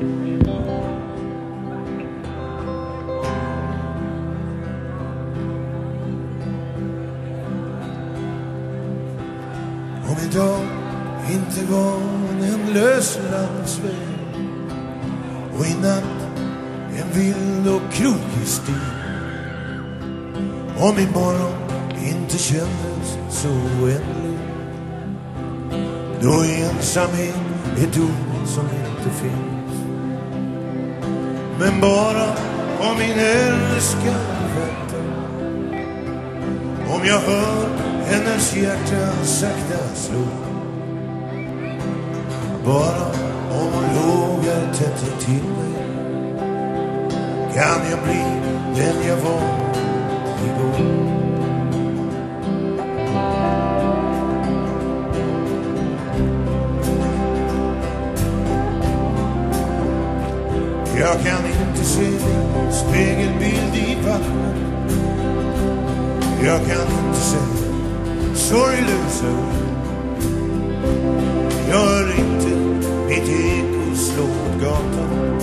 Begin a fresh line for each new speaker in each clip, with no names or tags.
Om idag inte var en ändlös landsväg och i natt en vild och krokig stig. Om imorgon inte kändes så oändlig då ensamhet är ett ord som inte finns. Men bara om min älskade väntar om jag hör hennes hjärta sakta slå. Bara om hon lågar tätt intill mig. Kan jag bli den jag var igår? Jag kan inte se din spegelbild i vattnet. Jag kan inte se sorglösa ord Jag hör inte mitt eko slå mot gatan.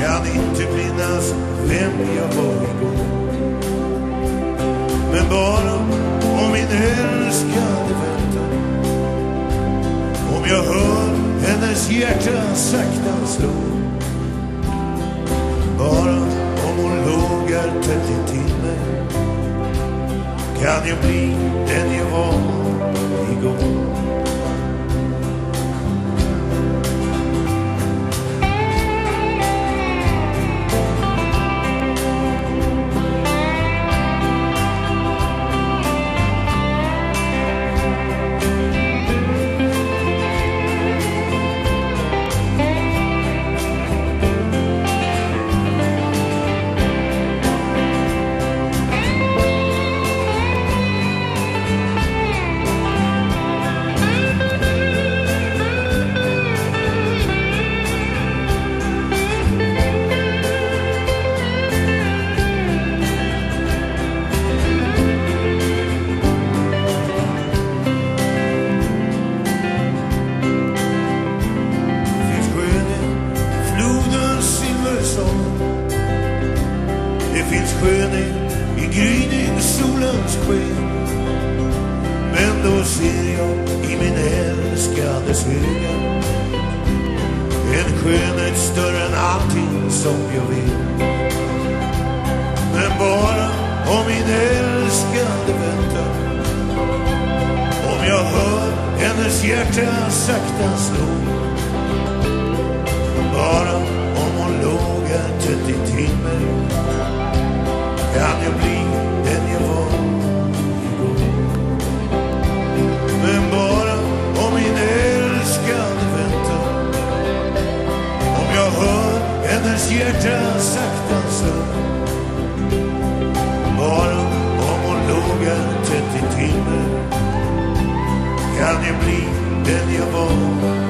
Kan inte minnas vem jag var igår. Men bara om min älskade väntar Om jag hör hennes hjärta sakta slå. Intill mig kan jag bli den jag var igår. ner i gryning solens sken. Men då ser jag i min älskades öga en skönhet större än allting som jag vill. Men bara om min älskade väntar. Om jag hör hennes hjärta sakta slå. Bara om hon låg här tätt intill mig. hjärtan. Bara om hon låg här tätt intill mig kan jag bli den jag var.